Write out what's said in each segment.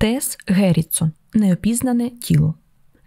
Тес Геррітсон неопізнане тіло.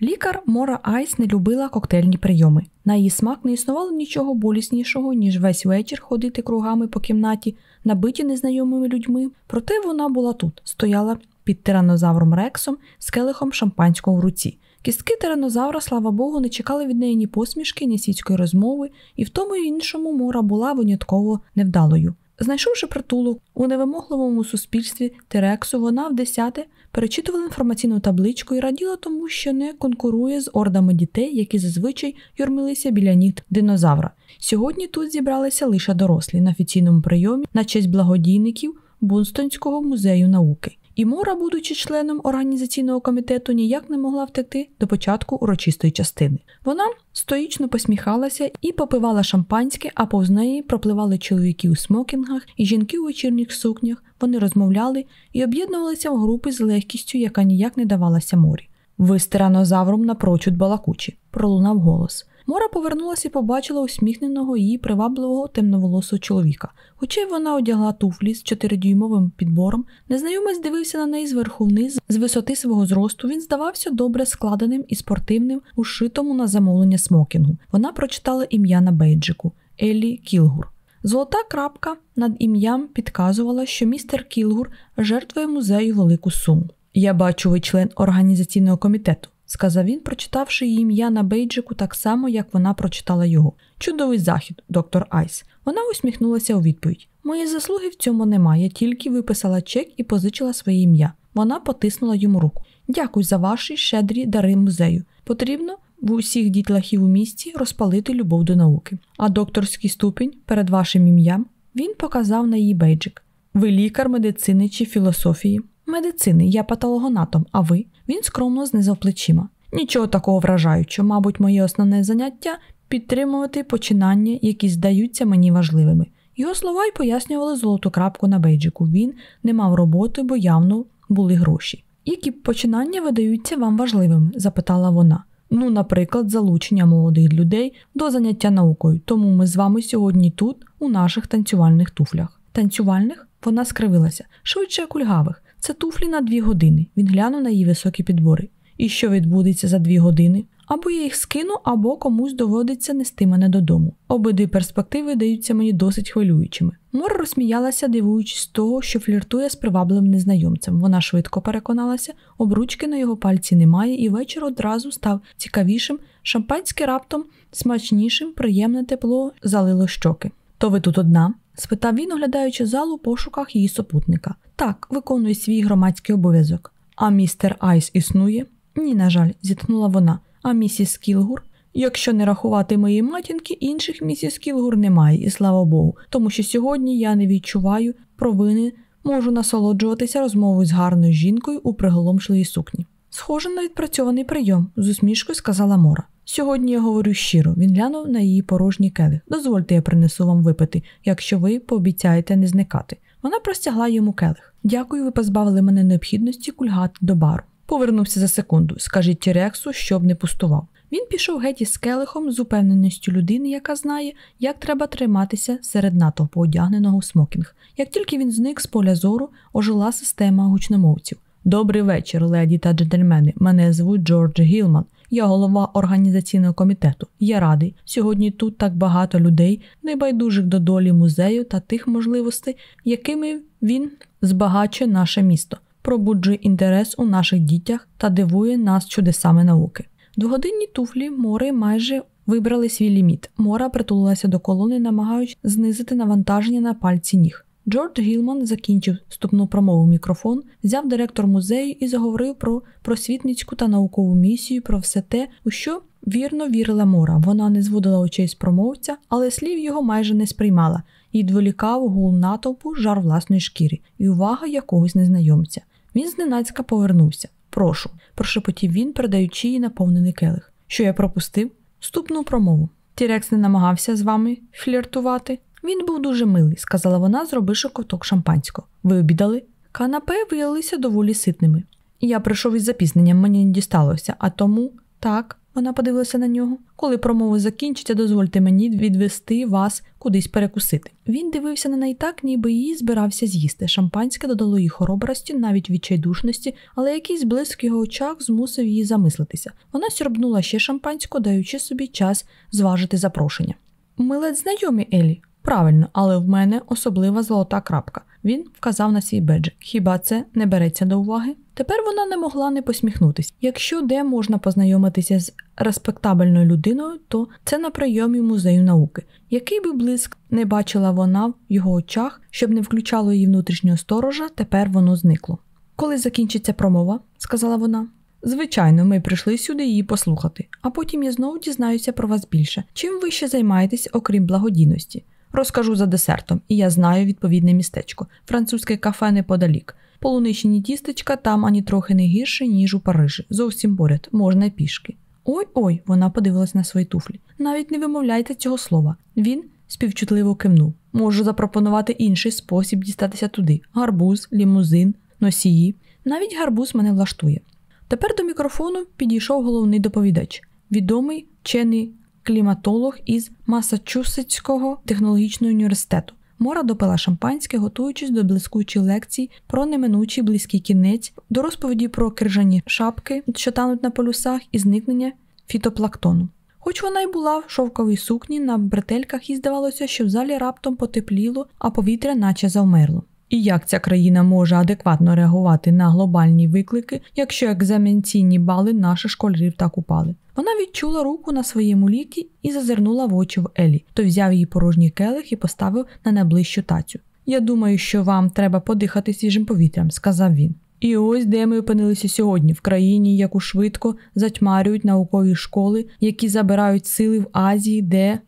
Лікар Мора Айс не любила коктейльні прийоми. На її смак не існувало нічого боліснішого, ніж весь вечір ходити кругами по кімнаті, набиті незнайомими людьми. Проте вона була тут, стояла під тиранозавром Рексом з келихом шампанського в руці. Кістки тиранозавра, слава Богу, не чекали від неї ні посмішки, ні світської розмови, і в тому і іншому мора була винятково невдалою. Знайшовши притулок у невимогливому суспільстві Терексу, вона в десяте перечитувала інформаційну табличку і раділа тому, що не конкурує з ордами дітей, які зазвичай юрмилися біля ніг динозавра. Сьогодні тут зібралися лише дорослі на офіційному прийомі на честь благодійників Бунстонського музею науки. І Мора, будучи членом організаційного комітету, ніяк не могла втекти до початку урочистої частини. Вона стоїчно посміхалася і попивала шампанське, а повз неї пропливали чоловіки у смокінгах і жінки у вечірніх сукнях. Вони розмовляли і об'єднувалися в групи з легкістю, яка ніяк не давалася морі. Ви з тиранозавром напрочуд балакучі, пролунав голос. Мора повернулася і побачила усміхненого її привабливого темноволосого чоловіка. Хоча й вона одягла туфлі з чотиридюймовим підбором, незнайомець дивився на неї зверху вниз, з висоти свого зросту. Він здавався добре складеним і спортивним, у шитому на замовлення смокінгу. Вона прочитала ім'я на бейджику Еллі Кілгур. Золота крапка над ім'ям підказувала, що містер Кілгур жертвує музею велику суму. Я бачу, ви член організаційного комітету сказав він, прочитавши її ім'я на бейджику так само, як вона прочитала його. Чудовий захід, доктор Айс. Вона усміхнулася у відповідь. Мої заслуги в цьому немає, тільки виписала чек і позичила своє ім'я. Вона потиснула йому руку. Дякую за ваші щедрі дари музею. Потрібно в усіх дітлахів у місті розпалити любов до науки. А докторський ступінь перед вашим ім'ям він показав на її бейджик. Ви лікар медицини чи філософії? Медицини, я патологонатом, а ви? Він скромно знизав плечима. Нічого такого вражаючого, мабуть, моє основне заняття підтримувати починання, які здаються мені важливими. Його слова й пояснювали золоту крапку на бейджику. Він не мав роботи, бо явно були гроші. Які починання видаються вам важливими? запитала вона. Ну, наприклад, залучення молодих людей до заняття наукою. Тому ми з вами сьогодні тут, у наших танцювальних туфлях. Танцювальних? Вона скривилася, швидше кульгавих. Це туфлі на дві години. Він глянув на її високі підбори. І що відбудеться за дві години? Або я їх скину, або комусь доводиться нести мене додому. Обидві перспективи даються мені досить хвилюючими. Мора розсміялася, дивуючись того, що фліртує з привабливим незнайомцем. Вона швидко переконалася, обручки на його пальці немає, і вечір одразу став цікавішим, шампанське раптом смачнішим, приємне тепло залило щоки. То ви тут одна? Спитав він, оглядаючи залу у пошуках її супутника. Так, виконує свій громадський обов'язок. А містер Айс існує? Ні, на жаль, зітхнула вона. А місіс Кілгур? Якщо не рахувати моєї матінки, інших місіс Кілгур немає, і слава Богу, тому що сьогодні я не відчуваю провини, можу насолоджуватися розмовою з гарною жінкою у приголомшливій сукні. Схоже на відпрацьований прийом, з усмішкою сказала Мора. Сьогодні я говорю щиро, він глянув на її порожній келих. Дозвольте, я принесу вам випити, якщо ви пообіцяєте не зникати. Вона простягла йому келих. Дякую, ви позбавили мене необхідності кульгати до бару. Повернувся за секунду. Скажіть Тірексу, щоб не пустував. Він пішов геть із келихом з упевненістю людини, яка знає, як треба триматися серед натовпу одягненого в смокінг. Як тільки він зник з поля зору, ожила система гучномовців. Добрий вечір, леді та джентльмени. Мене звуть Джордж Гілман. Я голова організаційного комітету. Я радий. Сьогодні тут так багато людей, небайдужих до долі музею та тих можливостей, якими він збагачує наше місто, пробуджує інтерес у наших дітях та дивує нас чудесами науки. Двогодинні туфлі мори майже вибрали свій ліміт. Мора притулилася до колони, намагаючись знизити навантаження на пальці ніг. Джордж Гілман закінчив вступну промову мікрофон, взяв директор музею і заговорив про просвітницьку та наукову місію, про все те, у що вірно вірила Мора. Вона не зводила очей з промовця, але слів його майже не сприймала і відволікав гул натовпу жар власної шкіри і увага якогось незнайомця. Він зненацька повернувся. Прошу, прошепотів він, передаючи їй наповнений келих. Що я пропустив? Вступну промову. Тірекс не намагався з вами фліртувати. Він був дуже милий, сказала вона, зробивши ковток шампанського. Ви обідали? Канапе виявилися доволі ситними. Я прийшов із запізненням, мені не дісталося, а тому так, Вона подивилася на нього. Коли промова закінчиться, дозвольте мені відвести вас кудись перекусити. Він дивився на неї так, ніби її збирався з'їсти. Шампанське додало їй хоробрості, навіть відчайдушності, але якийсь блиск в його очах змусив її замислитися. Вона сьорбнула ще шампанську, даючи собі час зважити запрошення. Ми ледь знайомі, Елі. Правильно, але в мене особлива золота крапка. Він вказав на свій беджик. Хіба це не береться до уваги? Тепер вона не могла не посміхнутись. Якщо де можна познайомитися з респектабельною людиною, то це на прийомі музею науки. Який би блиск не бачила вона в його очах, щоб не включало її внутрішнього сторожа, тепер воно зникло. Коли закінчиться промова, сказала вона. Звичайно, ми прийшли сюди її послухати, а потім я знову дізнаюся про вас більше. Чим ви ще займаєтесь, окрім благодійності? Розкажу за десертом, і я знаю відповідне містечко, французьке кафе неподалік. Полуничні тістечка там ані трохи не гірше, ніж у Парижі. Зовсім поряд, можна пішки. Ой ой, вона подивилась на свої туфлі. Навіть не вимовляйте цього слова. Він співчутливо кивнув. Можу запропонувати інший спосіб дістатися туди: гарбуз, лімузин, носії. Навіть гарбуз мене влаштує. Тепер до мікрофону підійшов головний доповідач, відомий вчений кліматолог із Масачусетського технологічного університету. Мора допила шампанське, готуючись до блискучих лекцій про неминучий близький кінець, до розповіді про крижані шапки, що тануть на полюсах, і зникнення фітоплактону. Хоч вона й була в шовковій сукні на бретельках, і здавалося, що в залі раптом потепліло, а повітря наче завмерло. І як ця країна може адекватно реагувати на глобальні виклики, якщо екзаменційні бали наших школярів так упали? Вона відчула руку на своєму лікті і зазирнула в очі в Елі, то взяв її порожній келих і поставив на найближчу тацю. Я думаю, що вам треба подихати свіжим повітрям, сказав він. І ось де ми опинилися сьогодні, в країні, яку швидко затьмарюють наукові школи, які забирають сили в Азії, де.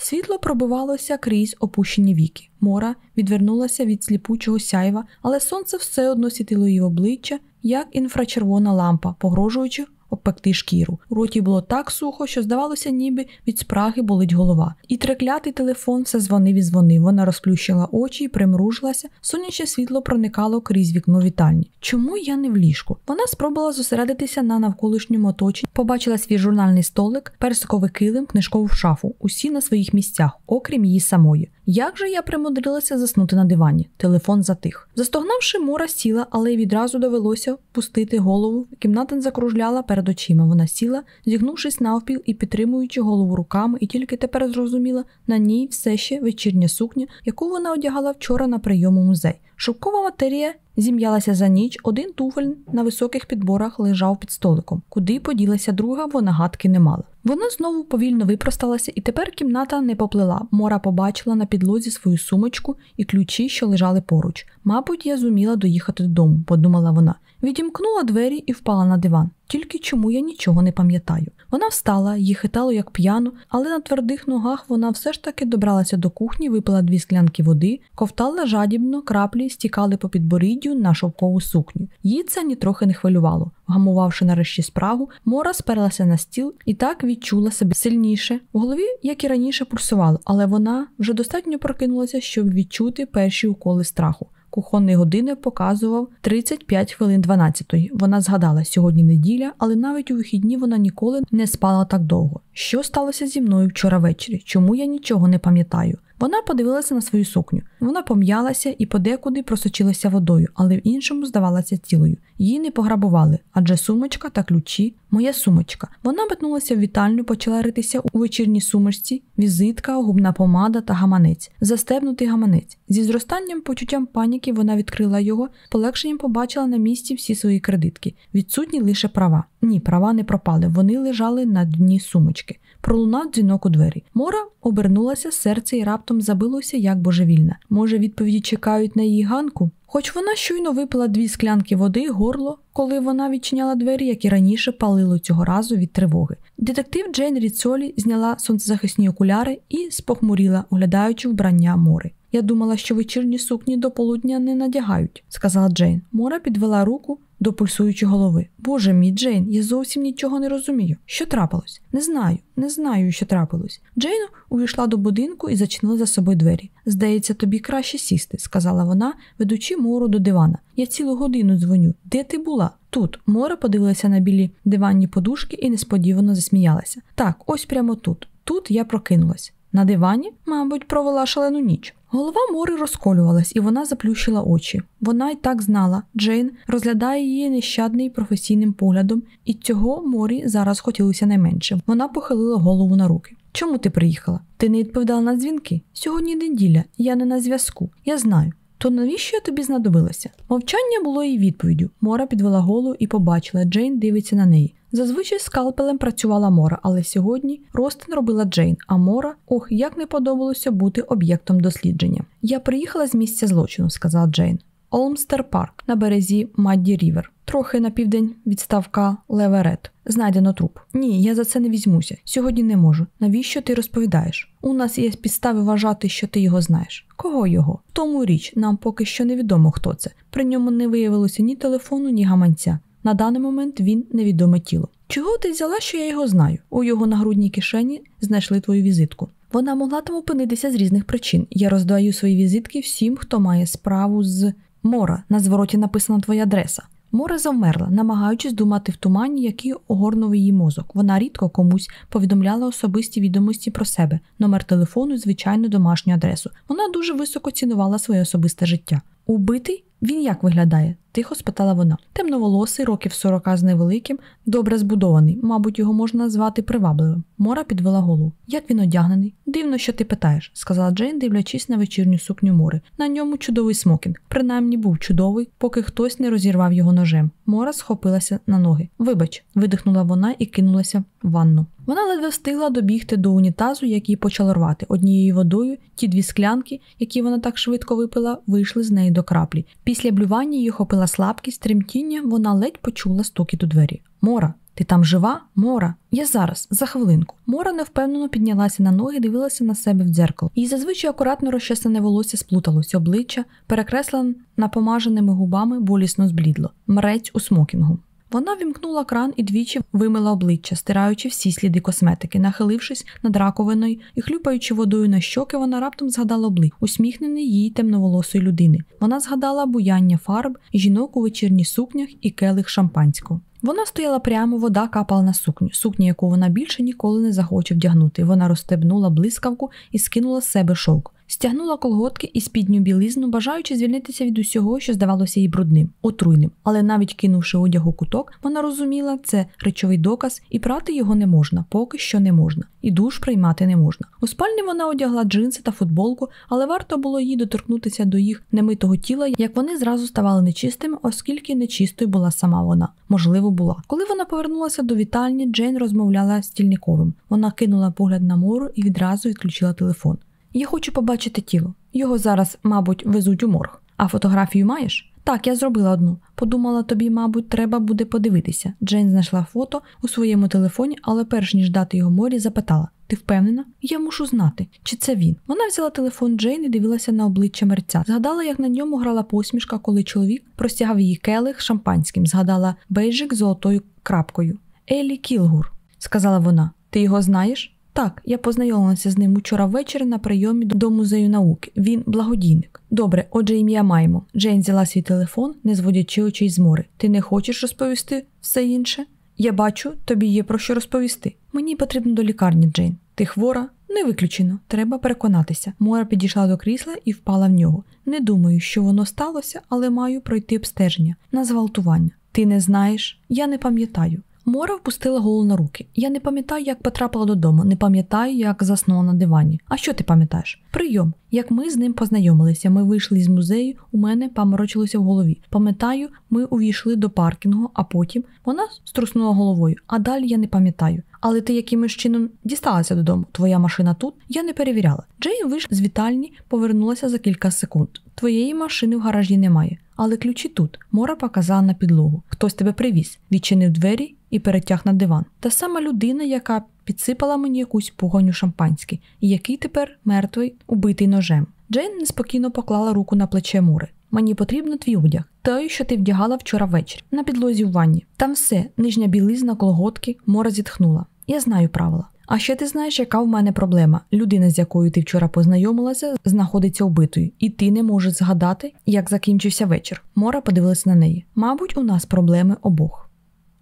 Світло пробивалося крізь опущені віки. Мора відвернулася від сліпучого сяйва, але сонце все одно світило її обличчя, як інфрачервона лампа, погрожуючи обпекти шкіру. У роті було так сухо, що здавалося, ніби від спраги болить голова. І треклятий телефон все дзвонив і дзвонив. Вона розплющила очі і примружилася. Сонячне світло проникало крізь вікно вітальні. Чому я не в ліжку? Вона спробувала зосередитися на навколишньому оточенні, побачила свій журнальний столик, персиковий килим, книжкову шафу, усі на своїх місцях, окрім її самої. Як же я примудрилася заснути на дивані? Телефон затих. Застогнавши, Мора сіла, але й відразу довелося пустити голову. Кімната закружляла перед очима. Вона сіла, зігнувшись навпіл і підтримуючи голову руками, і тільки тепер зрозуміла на ній все ще вечірня сукня, яку вона одягала вчора на прийому музей. Шовкова матерія зім'ялася за ніч, один туфель на високих підборах лежав під столиком. Куди поділася друга, вона гадки не мала. Вона знову повільно випросталася, і тепер кімната не поплила. Мора побачила на підлозі свою сумочку і ключі, що лежали поруч. Мабуть, я зуміла доїхати додому, подумала вона. Відімкнула двері і впала на диван. Тільки чому я нічого не пам'ятаю. Вона встала, її хитало як п'яну, але на твердих ногах вона все ж таки добралася до кухні, випила дві склянки води, ковтала жадібно, краплі стікали по підборіддю на шовкову сукню. Її це нітрохи не хвилювало. Вгамувавши нарешті спрагу, Мора сперлася на стіл і так відчула себе сильніше. В голові, як і раніше, пульсувало, але вона вже достатньо прокинулася, щоб відчути перші уколи страху. Кухонний годинник показував 35 хвилин 12-ї. Вона згадала, сьогодні неділя, але навіть у вихідні вона ніколи не спала так довго. Що сталося зі мною вчора ввечері? Чому я нічого не пам'ятаю? Вона подивилася на свою сукню. Вона пом'ялася і подекуди просочилася водою, але в іншому здавалася цілою. Її не пограбували, адже сумочка та ключі моя сумочка. Вона метнулася в вітальню, почала ритися у вечірній сумочці, візитка, губна помада та гаманець, застебнутий гаманець. Зі зростанням почуттям паніки вона відкрила його, полегшенням побачила на місці всі свої кредитки. Відсутні лише права. Ні, права не пропали. Вони лежали на дні сумочки. Пролунав дзвінок у двері. Мора обернулася, серце і раптом забилося як божевільне. Може, відповіді чекають на її ганку? Хоч вона щойно випила дві склянки води, горло, коли вона відчиняла двері, як і раніше палило цього разу від тривоги. Детектив Джейн Ріцолі зняла сонцезахисні окуляри і спохмуріла, оглядаючи вбрання мори. Я думала, що вечірні сукні до полудня не надягають, сказала Джейн. Мора підвела руку, до пульсуючої голови. Боже мій Джейн, я зовсім нічого не розумію. Що трапилось? Не знаю, не знаю, що трапилось. Джейн увійшла до будинку і зачинила за собою двері. Здається, тобі краще сісти, сказала вона, ведучи мору до дивана. Я цілу годину дзвоню. Де ти була? Тут. Мора подивилася на білі диванні подушки і несподівано засміялася. Так, ось прямо тут. Тут я прокинулась. На дивані, мабуть, провела шалену ніч. Голова Мори розколювалась, і вона заплющила очі. Вона й так знала. Джейн розглядає її нещадний професійним поглядом, і цього Морі зараз хотілося найменше. Вона похилила голову на руки. Чому ти приїхала? Ти не відповідала на дзвінки? Сьогодні неділя, я не на зв'язку. Я знаю. То навіщо я тобі знадобилася? Мовчання було її відповіддю. Мора підвела голову і побачила, Джейн дивиться на неї. Зазвичай скалпелем працювала Мора, але сьогодні Ростин робила Джейн, а Мора, ох, як не подобалося бути об'єктом дослідження. Я приїхала з місця злочину, сказала Джейн. Олмстер Парк на березі Мадді Рівер, трохи на південь від ставка Леверет. Знайдено труп. Ні, я за це не візьмуся. Сьогодні не можу. Навіщо ти розповідаєш? У нас є підстави вважати, що ти його знаєш. Кого його? В тому річ, нам поки що невідомо, хто це. При ньому не виявилося ні телефону, ні гаманця. На даний момент він невідоме тіло. Чого ти взяла, що я його знаю? У його нагрудній кишені знайшли твою візитку. Вона могла там опинитися з різних причин. Я роздаю свої візитки всім, хто має справу з Мора. На звороті написана твоя адреса. Мора завмерла, намагаючись думати в тумані, який огорнув її мозок. Вона рідко комусь повідомляла особисті відомості про себе, номер телефону і звичайну домашню адресу. Вона дуже високо цінувала своє особисте життя. Убитий він як виглядає? Тихо спитала вона. Темноволосий, років сорока з невеликим, добре збудований. Мабуть, його можна назвати привабливим. Мора підвела голову. Як він одягнений? Дивно, що ти питаєш, сказала Джейн, дивлячись на вечірню сукню Мори. На ньому чудовий смокінг. Принаймні був чудовий, поки хтось не розірвав його ножем. Мора схопилася на ноги. Вибач, видихнула вона і кинулася в ванну. Вона ледве встигла добігти до унітазу, який почала рвати. Однією водою ті дві склянки, які вона так швидко випила, вийшли з неї до краплі. Після блювання її охопила слабкість, тремтіння, вона ледь почула стукіт у двері. Мора, ти там жива? Мора? Я зараз, за хвилинку. Мора невпевнено піднялася на ноги, дивилася на себе в дзеркало. Її зазвичай акуратно розчесане волосся сплуталось, обличчя, перекреслене напомаженими губами, болісно зблідло. Мрець у смокінгу. Вона вімкнула кран і двічі вимила обличчя, стираючи всі сліди косметики, нахилившись над раковиною і хлюпаючи водою на щоки, вона раптом згадала обличчя, усміхнений їй темноволосої людини. Вона згадала буяння фарб, жінок у вечірніх сукнях і келих шампанського. Вона стояла прямо, вода капала на сукню, сукню, яку вона більше ніколи не захоче вдягнути. Вона розстебнула блискавку і скинула з себе шовк стягнула колготки і спідню білизну, бажаючи звільнитися від усього, що здавалося їй брудним, отруйним. Але навіть кинувши одяг у куток, вона розуміла, це речовий доказ, і прати його не можна, поки що не можна, і душ приймати не можна. У спальні вона одягла джинси та футболку, але варто було їй доторкнутися до їх немитого тіла, як вони зразу ставали нечистими, оскільки нечистою була сама вона. Можливо, була. Коли вона повернулася до вітальні, Джейн розмовляла з стільниковим. Вона кинула погляд на мору і відразу відключила телефон. Я хочу побачити тіло. Його зараз, мабуть, везуть у морг. А фотографію маєш? Так, я зробила одну. Подумала, тобі, мабуть, треба буде подивитися. Джейн знайшла фото у своєму телефоні, але перш ніж дати його морі, запитала: Ти впевнена? Я мушу знати, чи це він. Вона взяла телефон Джейн і дивилася на обличчя мерця. Згадала, як на ньому грала посмішка, коли чоловік простягав її келих шампанським. Згадала бейджик золотою крапкою. Елі Кілгур, сказала вона. Ти його знаєш? Так, я познайомилася з ним учора ввечері на прийомі до музею науки. Він благодійник. Добре, отже, ім'я маємо. Джейн взяла свій телефон, не зводячи очей з мори. Ти не хочеш розповісти все інше? Я бачу, тобі є про що розповісти. Мені потрібно до лікарні, Джейн. Ти хвора? Не виключено. Треба переконатися. Мора підійшла до крісла і впала в нього. Не думаю, що воно сталося, але маю пройти обстеження на зґвалтування. Ти не знаєш? Я не пам'ятаю. Мора впустила голову на руки. Я не пам'ятаю, як потрапила додому, не пам'ятаю, як заснула на дивані. А що ти пам'ятаєш? Прийом. Як ми з ним познайомилися, ми вийшли з музею, у мене паморочилося в голові. Пам'ятаю, ми увійшли до паркінгу, а потім вона струснула головою. А далі я не пам'ятаю. Але ти якимось чином дісталася додому. Твоя машина тут? Я не перевіряла. Джейн вийшла з вітальні, повернулася за кілька секунд. Твоєї машини в гаражі немає, але ключі тут. Мора показала на підлогу. Хтось тебе привіз, відчинив двері і перетяг на диван. Та сама людина, яка підсипала мені якусь погоню шампанське, який тепер мертвий, убитий ножем. Джейн неспокійно поклала руку на плече Мури. Мені потрібно твій одяг, той, що ти вдягала вчора ввечері, на підлозі в ванні. Там все, нижня білизна, колготки, мора зітхнула. Я знаю правила. А ще ти знаєш, яка в мене проблема. Людина, з якою ти вчора познайомилася, знаходиться вбитою, і ти не можеш згадати, як закінчився вечір. Мора подивилася на неї. Мабуть, у нас проблеми обох.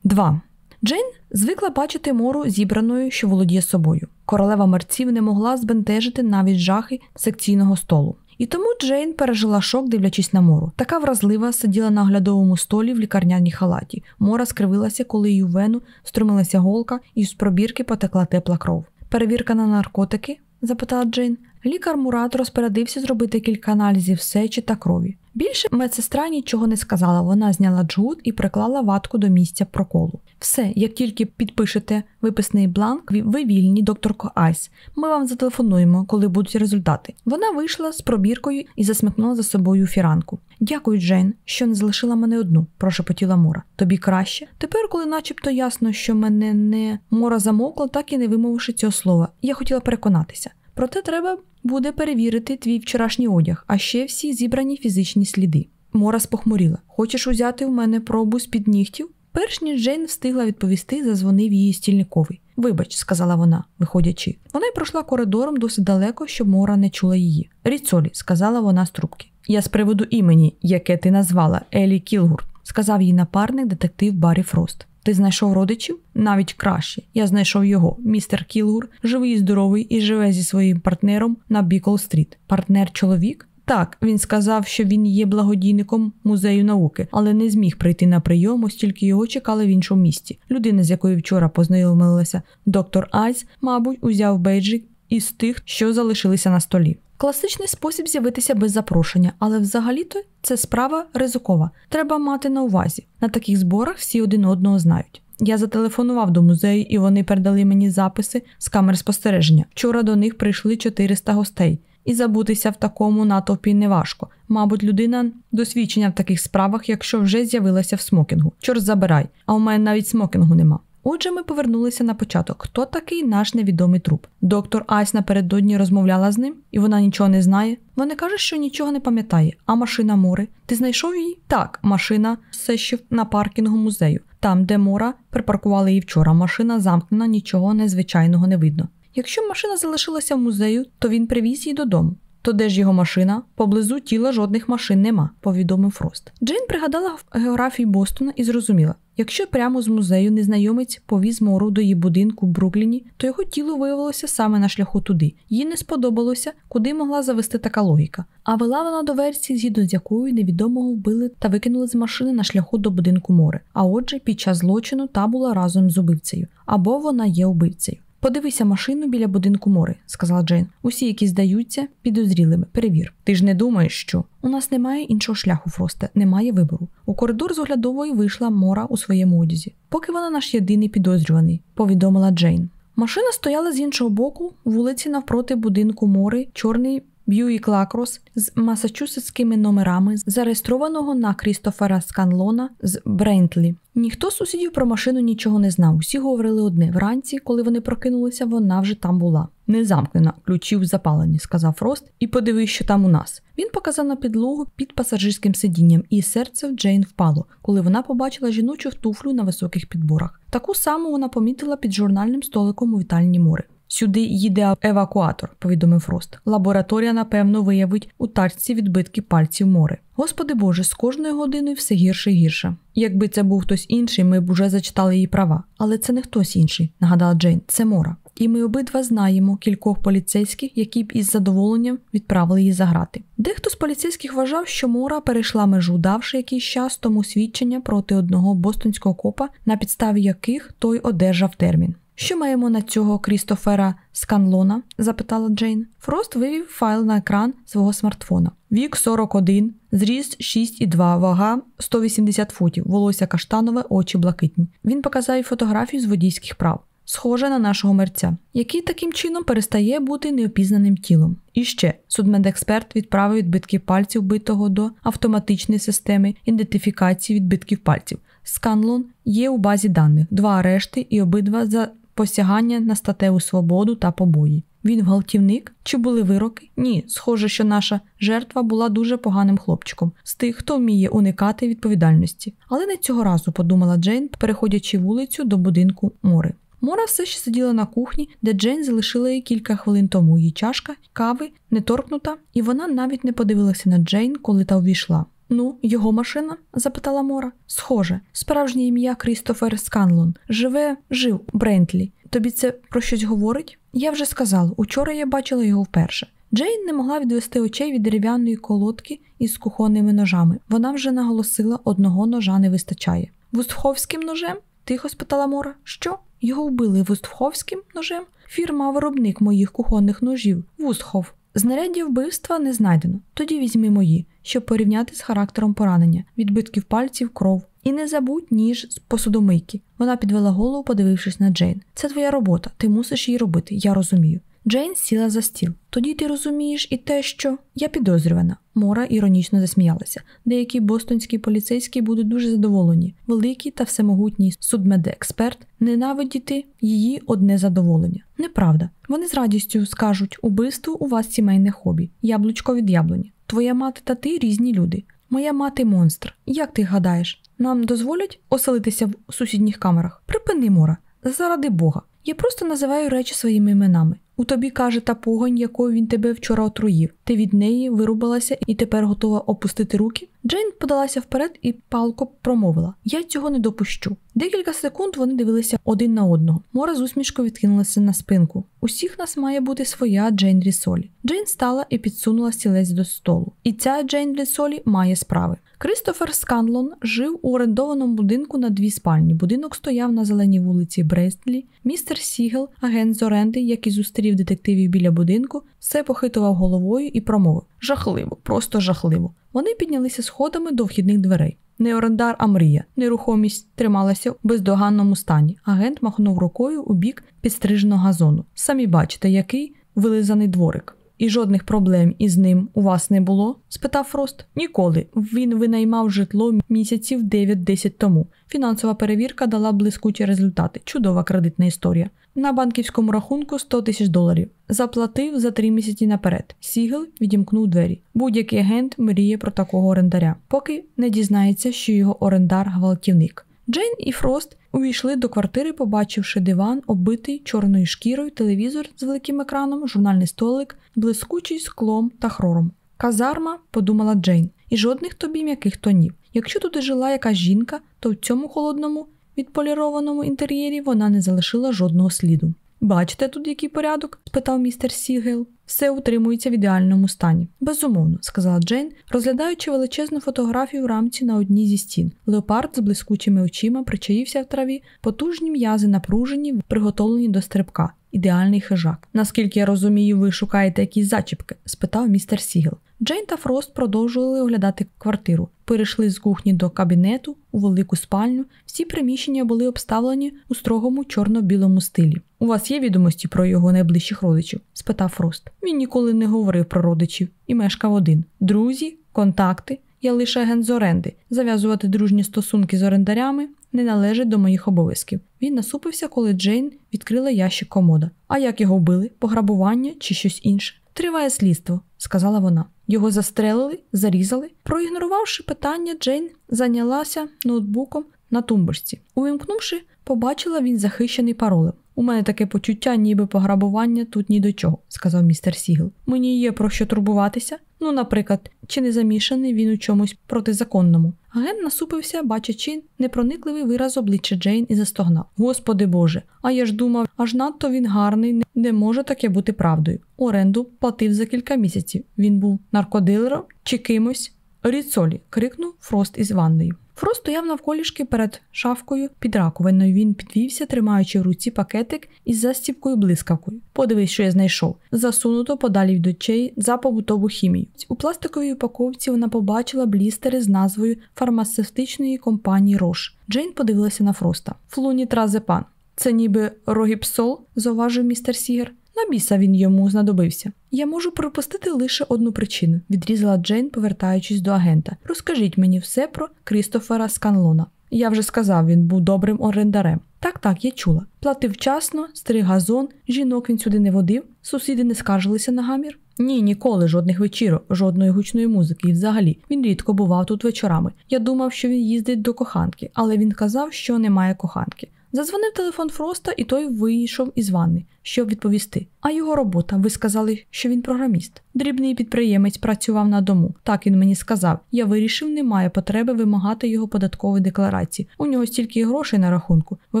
2. Джейн звикла бачити мору зібраною, що володіє собою. Королева мерців не могла збентежити навіть жахи секційного столу. І тому Джейн пережила шок, дивлячись на мору. Така вразлива сиділа на оглядовому столі в лікарняній халаті. Мора скривилася, коли її в вену струмилася голка, і з пробірки потекла тепла кров. Перевірка на наркотики? запитала Джейн. Лікар Мурат розпорядився зробити кілька аналізів сечі та крові. Більше медсестра нічого не сказала. Вона зняла джгут і приклала ватку до місця проколу. Все, як тільки підпишете виписний бланк, ви вільні, докторко Айс. Ми вам зателефонуємо, коли будуть результати. Вона вийшла з пробіркою і засмикнула за собою фіранку. Дякую, Джейн, що не залишила мене одну, прошепотіла Мора. Тобі краще? Тепер, коли начебто ясно, що мене не Мора замовкла, так і не вимовивши цього слова. Я хотіла переконатися. Проте треба буде перевірити твій вчорашній одяг, а ще всі зібрані фізичні сліди. Мора спохмуріла. Хочеш узяти в мене пробу з під нігтів? Перш ніж Джейн встигла відповісти, зазвонив її стільниковий. Вибач, сказала вона, виходячи. Вона пройшла коридором досить далеко, щоб Мора не чула її. Ріцолі, сказала вона в трубку. Я з приводу імені, яке ти назвала Елі Кілгур, сказав їй напарник детектив Баррі Фрост. Ти знайшов родичів? Навіть краще. Я знайшов його. Містер Кілгур, живий і здоровий, і живе зі своїм партнером на Бікон-стріт. Партнер чоловік? Так, він сказав, що він є благодійником музею науки, але не зміг прийти на прийом, оскільки його чекали в іншому місті. Людина, з якою вчора познайомилася доктор Айс, мабуть, узяв бейджик із тих, що залишилися на столі. Класичний спосіб з'явитися без запрошення, але взагалі-то це справа ризикова. Треба мати на увазі. На таких зборах всі один одного знають. Я зателефонував до музею, і вони передали мені записи з камер спостереження. Вчора до них прийшли 400 гостей, і забутися в такому натовпі неважко. Мабуть, людина досвідчення в таких справах, якщо вже з'явилася в смокінгу. Чорт забирай, а у мене навіть смокінгу нема. Отже, ми повернулися на початок. Хто такий наш невідомий труп? Доктор Айс напередодні розмовляла з ним, і вона нічого не знає. Вона каже, що нічого не пам'ятає. А машина Мори? Ти знайшов її? Так, машина все ще на паркінгу музею. Там, де Мора припаркували її вчора. Машина замкнена, нічого незвичайного не видно. Якщо машина залишилася в музею, то він привіз її додому. То де ж його машина? Поблизу тіла жодних машин нема, повідомив Фрост. Джейн пригадала географію Бостона і зрозуміла, якщо прямо з музею незнайомець повіз мору до її будинку в Брукліні, то його тіло виявилося саме на шляху туди. Їй не сподобалося, куди могла завести така логіка. А вела вона до версії, згідно з якою невідомого вбили та викинули з машини на шляху до будинку море. А отже, під час злочину та була разом з убивцею, або вона є убивцею. Подивися машину біля будинку мори, сказала Джейн. Усі, які здаються, підозрілими. Перевір. Ти ж не думаєш, що у нас немає іншого шляху, Фросте, немає вибору. У коридор з оглядової вийшла мора у своєму одязі. Поки вона наш єдиний підозрюваний, повідомила Джейн. Машина стояла з іншого боку, вулиці навпроти будинку мори, чорний Б'юїк Лакрос з масачусетськими номерами, зареєстрованого на Крістофера Сканлона з Брентлі. Ніхто з сусідів про машину нічого не знав. Усі говорили одне. Вранці, коли вони прокинулися, вона вже там була. Не замкнена, ключі в запаленні, сказав Фрост, і подивись, що там у нас. Він показав на підлогу під пасажирським сидінням, і серце в Джейн впало, коли вона побачила жіночу туфлю на високих підборах. Таку саму вона помітила під журнальним столиком у вітальні Мори. Сюди їде евакуатор, повідомив Фрост. Лабораторія, напевно, виявить у тачці відбитки пальців Мори. Господи Боже, з кожною годиною все гірше і гірше. Якби це був хтось інший, ми б уже зачитали її права. Але це не хтось інший, нагадала Джейн, це Мора. І ми обидва знаємо кількох поліцейських, які б із задоволенням відправили її заграти. Дехто з поліцейських вважав, що Мора перейшла межу, давши якийсь час тому свідчення проти одного бостонського копа, на підставі яких той одержав термін. Що маємо на цього Крістофера Сканлона? запитала Джейн. Фрост вивів файл на екран свого смартфона. Вік 41, зріст 6,2, вага 180 футів, волосся каштанове, очі блакитні. Він показав фотографію з водійських прав. Схоже на нашого мерця, який таким чином перестає бути неопізнаним тілом. І ще судмедексперт відправив відбитки пальців битого до автоматичної системи ідентифікації відбитків пальців. Сканлон є у базі даних, два арешти і обидва за посягання на статеву свободу та побої. Він гвалтівник? Чи були вироки? Ні, схоже, що наша жертва була дуже поганим хлопчиком з тих, хто вміє уникати відповідальності. Але не цього разу подумала Джейн, переходячи вулицю до будинку Мори. Мора все ще сиділа на кухні, де Джейн залишила її кілька хвилин тому. Її чашка кави не торкнута, і вона навіть не подивилася на Джейн, коли та увійшла. Ну, його машина? запитала Мора. Схоже, справжнє ім'я Крістофер Сканлон. Живе, жив Брентлі. Тобі це про щось говорить? Я вже сказала, учора я бачила його вперше. Джейн не могла відвести очей від дерев'яної колодки із кухонними ножами. Вона вже наголосила, одного ножа не вистачає. Вустховським ножем? тихо спитала Мора. Що? Його вбили Вустховським ножем? Фірма виробник моїх кухонних ножів. Вустхов. Знаряддя вбивства не знайдено. Тоді візьми мої, щоб порівняти з характером поранення, відбитків пальців, кров. І не забудь ніж з посудомийки. Вона підвела голову, подивившись на Джейн. Це твоя робота, ти мусиш її робити, я розумію. Джейн сіла за стіл. Тоді ти розумієш і те, що я підозрювана. Мора іронічно засміялася. Деякі бостонські поліцейські будуть дуже задоволені. Великий та всемогутній судмедексперт ненавидіти її одне задоволення. Неправда. Вони з радістю скажуть убивство у вас сімейне хобі, яблучко від яблуні. Твоя мати та ти різні люди. Моя мати монстр. Як ти гадаєш, нам дозволять оселитися в сусідніх камерах? Припини мора, заради Бога. Я просто називаю речі своїми іменами. У тобі каже та погань, якою він тебе вчора отруїв. Ти від неї вирубалася і тепер готова опустити руки. Джейн подалася вперед і палко промовила: Я цього не допущу. Декілька секунд вони дивилися один на одного. Мора з усмішкою відкинулася на спинку. У всіх нас має бути своя Джейн Ріццолі. Джейн стала і підсунула стілець до столу. І ця Джейн Ріццолі має справи. Кристофер Сканлон жив у орендованому будинку на дві спальні. Будинок стояв на зеленій вулиці Брестлі. Містер Сігел, агент з оренди, який зустрів детективів біля будинку, все похитував головою і промовив: жахливо, просто жахливо. Вони піднялися сходами до вхідних дверей. Не орендар, а мрія. Нерухомість трималася в бездоганному стані. Агент махнув рукою у бік підстриженого газону. Самі бачите, який вилизаний дворик. І жодних проблем із ним у вас не було? спитав Фрост. Ніколи. Він винаймав житло місяців 9-10 тому. Фінансова перевірка дала блискучі результати. Чудова кредитна історія. На банківському рахунку 100 тисяч доларів. Заплатив за три місяці наперед. Сігел відімкнув двері. Будь-який агент мріє про такого орендаря, поки не дізнається, що його орендар гвалтівник. Джейн і Фрост увійшли до квартири, побачивши диван, оббитий чорною шкірою, телевізор з великим екраном, журнальний столик, блискучий склом та хромом. Казарма, подумала Джейн, і жодних тобі м'яких тонів. Якщо туди жила якась жінка, то в цьому холодному відполірованому інтер'єрі вона не залишила жодного сліду. Бачите тут який порядок? спитав містер Сігел. Все утримується в ідеальному стані. Безумовно, сказала Джейн, розглядаючи величезну фотографію в рамці на одній зі стін. Леопард з блискучими очима причаївся в траві, потужні м'язи напружені, приготовлені до стрибка. Ідеальний хижак. Наскільки я розумію, ви шукаєте якісь зачіпки? спитав містер Сігел. Джейн та Фрост продовжували оглядати квартиру. Перейшли з кухні до кабінету у велику спальню. Всі приміщення були обставлені у строгому чорно-білому стилі. У вас є відомості про його найближчих родичів? спитав Фрост. Він ніколи не говорив про родичів і мешкав один. Друзі, контакти. Я лише агент з оренди. Зав'язувати дружні стосунки з орендарями не належить до моїх обов'язків. Він насупився, коли Джейн відкрила ящик комода. А як його вбили? Пограбування чи щось інше? Триває слідство, сказала вона. Його застрелили, зарізали. Проігнорувавши питання, Джейн зайнялася ноутбуком на тумбочці. Увімкнувши, побачила він захищений паролем. У мене таке почуття, ніби пограбування тут ні до чого, сказав містер Сігл. Мені є про що турбуватися. Ну, наприклад, чи не замішаний він у чомусь протизаконному. Агент насупився, бачачи непроникливий вираз обличчя Джейн і застогнав. Господи Боже, а я ж думав, аж надто він гарний, не може таке бути правдою. Оренду платив за кілька місяців. Він був наркодилером чи кимось. Ріццолі, крикнув Фрост із ванної. Фрост стояв навколішки перед шафкою під раковиною. Він підвівся, тримаючи в руці пакетик із застібкою блискавкою. Подивись, що я знайшов. Засунуто подалі від очей за побутову хімію. У пластиковій упаковці вона побачила блістери з назвою фармацевтичної компанії Рош. Джейн подивилася на Фроста. Флунітразепам. Це ніби рогіпнол, зауважив містер Сігел. На біса він йому знадобився. Я можу припустити лише одну причину, відрізала Джейн, повертаючись до агента. Розкажіть мені все про Крістофера Сканлона. Я вже сказав, він був добрим орендарем. Так, так, я чула. Платив вчасно, стриг газон, жінок він сюди не водив, сусіди не скаржилися на гамір. Ні, ніколи жодних вечірок, жодної гучної музики. І взагалі він рідко бував тут вечорами. Я думав, що він їздить до коханки, але він казав, що немає коханки. Задзвонив телефон Фроста, і той вийшов із ванни, щоб відповісти. А його робота, ви сказали, що він програміст. Дрібний підприємець працював на дому. Так він мені сказав. Я вирішив, немає потреби вимагати його податкової декларації. У нього стільки грошей на рахунку. Ви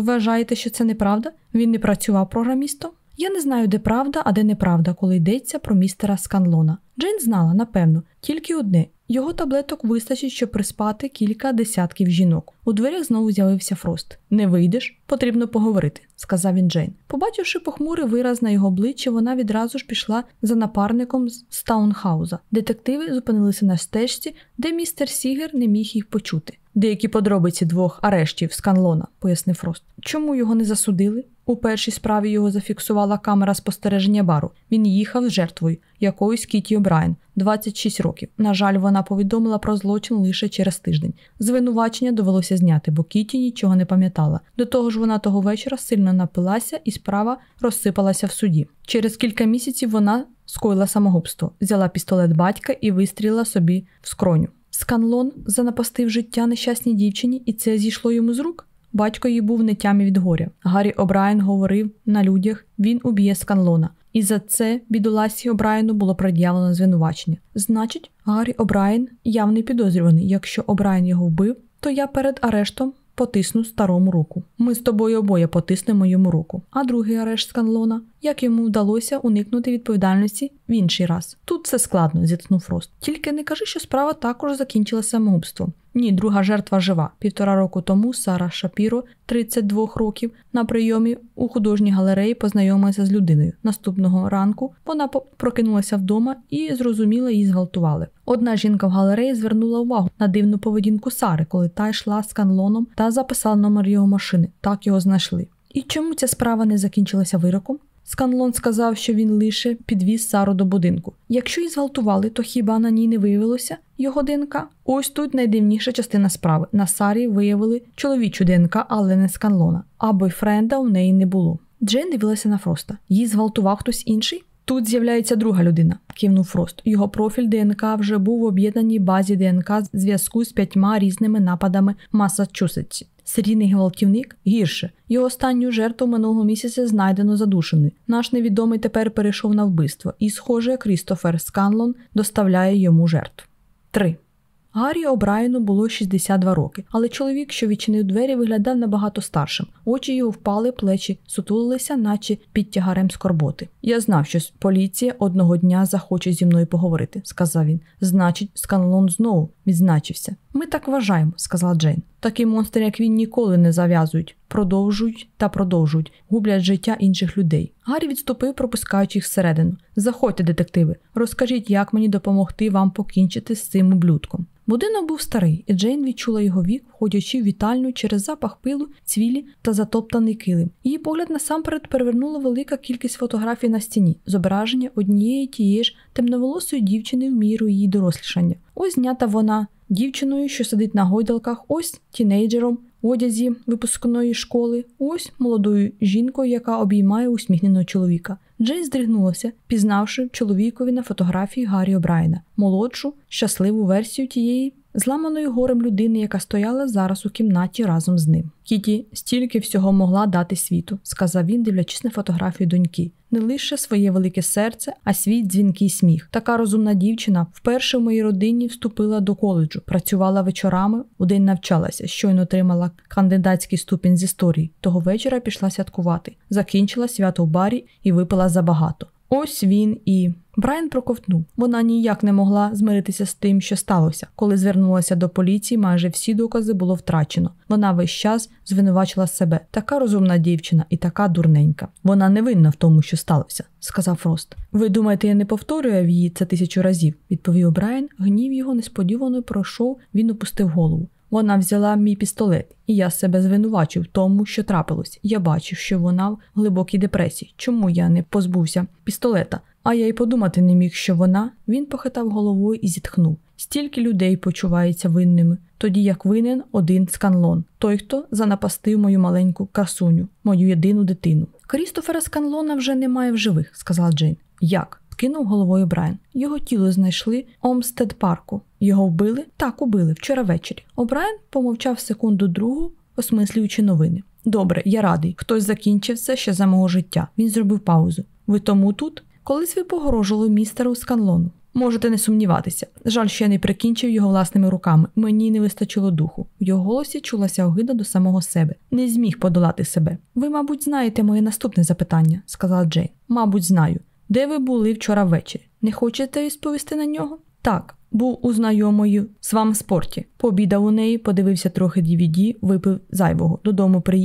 вважаєте, що це неправда? Він не працював програмістом? Я не знаю, де правда, а де неправда, коли йдеться про містера Сканлона. Джейн знала, напевно, тільки одне. Його таблеток вистачить, щоб приспати кілька десятків жінок. У дверях знову з'явився Фрост. Не вийдеш, потрібно поговорити, сказав він Джейн. Побачивши похмурий вираз на його обличчі, вона відразу ж пішла за напарником з таунхауза. Детективи зупинилися на стежці, де містер Сігер не міг їх почути. Деякі подробиці двох арештів Сканлона, пояснив Фрост. Чому його не засудили? У першій справі його зафіксувала камера спостереження бару. Він їхав з жертвою, якоюсь Кіті О'Брайен, 26 років. На жаль, вона повідомила про злочин лише через тиждень. Звинувачення довелося зняти, бо Кіті нічого не пам'ятала. До того ж, вона того вечора сильно напилася, і справа розсипалася в суді. Через кілька місяців вона скоїла самогубство, взяла пістолет батька і вистрілила собі в скроню. Сканлон занапастив життя нещасній дівчині, і це зійшло йому з рук. Батько її був не тямі від горя. Гаррі Обрайен говорив на людях, він уб'є Сканлона. І за це бідоласі Обрайену було пред'явлено звинувачення. Значить, Гаррі Обрайен явний підозрюваний. Якщо Обрайен його вбив, то я перед арештом потисну старому руку. Ми з тобою обоє потиснемо йому руку. А другий арешт Сканлона, як йому вдалося уникнути відповідальності в інший раз. Тут все складно, зітхнув Фрост. Тільки не кажи, що справа також закінчилася самогубством. Ні, друга жертва жива. Півтора року тому Сара Шапіро, 32 років, на прийомі у художній галереї познайомилася з людиною. Наступного ранку вона прокинулася вдома і зрозуміла, її зґвалтували. Одна жінка в галереї звернула увагу на дивну поведінку Сари, коли та йшла з канлоном та записала номер його машини. Так його знайшли. І чому ця справа не закінчилася вироком? Сканлон сказав, що він лише підвіз Сару до будинку. Якщо її зґвалтували, то хіба на ній не виявилося його ДНК? Ось тут найдивніша частина справи. На Сарі виявили чоловічу ДНК, але не сканлона. А бойфренда у неї не було. Джейн дивилася на Фроста. Її зґвалтував хтось інший? Тут з'являється друга людина, кивнув Фрост. Його профіль ДНК вже був в об'єднаній базі ДНК в зв'язку з п'ятьма різними нападами Масачусетсі. Серійний гвалтівник гірше. Його останню жертву минулого місяця знайдено задушеною. Наш невідомий тепер перейшов на вбивство, і, схоже, Крістофер Сканлон доставляє йому жертв. 3. Гаррі Обрайену було 62 роки, але чоловік, що відчинив двері, виглядав набагато старшим. Очі його впали, плечі сутулилися, наче під тягарем скорботи. Я знав, що поліція одного дня захоче зі мною поговорити, сказав він. Значить, Сканлон знову відзначився. Ми так вважаємо, сказала Джейн. Такі монстри, як він, ніколи не зав'язують, продовжують та продовжують, гублять життя інших людей. Гаррі відступив, пропускаючи їх всередину. Заходьте, детективи, розкажіть, як мені допомогти вам покінчити з цим ублюдком. Будинок був старий, і Джейн відчула його вік, входячи в вітальню через запах пилу, цвілі та затоптаний килим. Її погляд насамперед перевернула велика кількість фотографій на стіні, зображення однієї тієї ж темноволосої дівчини в міру її дорослішання. Ось знята вона дівчиною, що сидить на гойдалках, ось тінейджером в одязі випускної школи, ось молодою жінкою, яка обіймає усміхненого чоловіка. Джейн здригнулася, пізнавши чоловікові на фотографії Гаррі Обрайна, молодшу, щасливу версію тієї зламаною горем людини, яка стояла зараз у кімнаті разом з ним. Кіті стільки всього могла дати світу, сказав він, дивлячись на фотографію доньки. Не лише своє велике серце, а свій дзвінкий сміх. Така розумна дівчина вперше в моїй родині вступила до коледжу, працювала вечорами, у день навчалася, щойно отримала кандидатський ступінь з історії. Того вечора пішла святкувати, закінчила свято в барі і випила забагато. Ось він і. Брайан проковтнув. Вона ніяк не могла змиритися з тим, що сталося. Коли звернулася до поліції, майже всі докази було втрачено. Вона весь час звинувачила себе. Така розумна дівчина і така дурненька. Вона не винна в тому, що сталося, сказав Фрост. Ви думаєте, я не повторюю її це тисячу разів? відповів Брайан. Гнів його несподівано пройшов, він опустив голову. Вона взяла мій пістолет, і я себе звинувачив в тому, що трапилось. Я бачив, що вона в глибокій депресії. Чому я не позбувся пістолета? А я й подумати не міг, що вона. Він похитав головою і зітхнув. Стільки людей почуваються винними, тоді як винен один сканлон, той, хто занапастив мою маленьку красуню, мою єдину дитину. Крістофера Сканлона вже немає в живих, сказала Джейн. Як? Кинув головою Брайан. Його тіло знайшли Омстед парку. Його вбили? Так, убили вчора ввечері. О'Брайен помовчав секунду другу, осмислюючи новини. Добре, я радий. Хтось закінчив це ще за мого життя. Він зробив паузу. Ви тому тут? Колись ви погрожували містеру Сканлону. Можете не сумніватися. Жаль, що я не прикінчив його власними руками. Мені не вистачило духу. В його голосі чулася огида до самого себе. Не зміг подолати себе. Ви, мабуть, знаєте моє наступне запитання, сказала Джейн. Мабуть, знаю. Де ви були вчора ввечері? Не хочете відповісти на нього? Так, був у знайомої з вам спорті. Пообідав у неї, подивився трохи DVD, випив зайвого. Додому приїхав.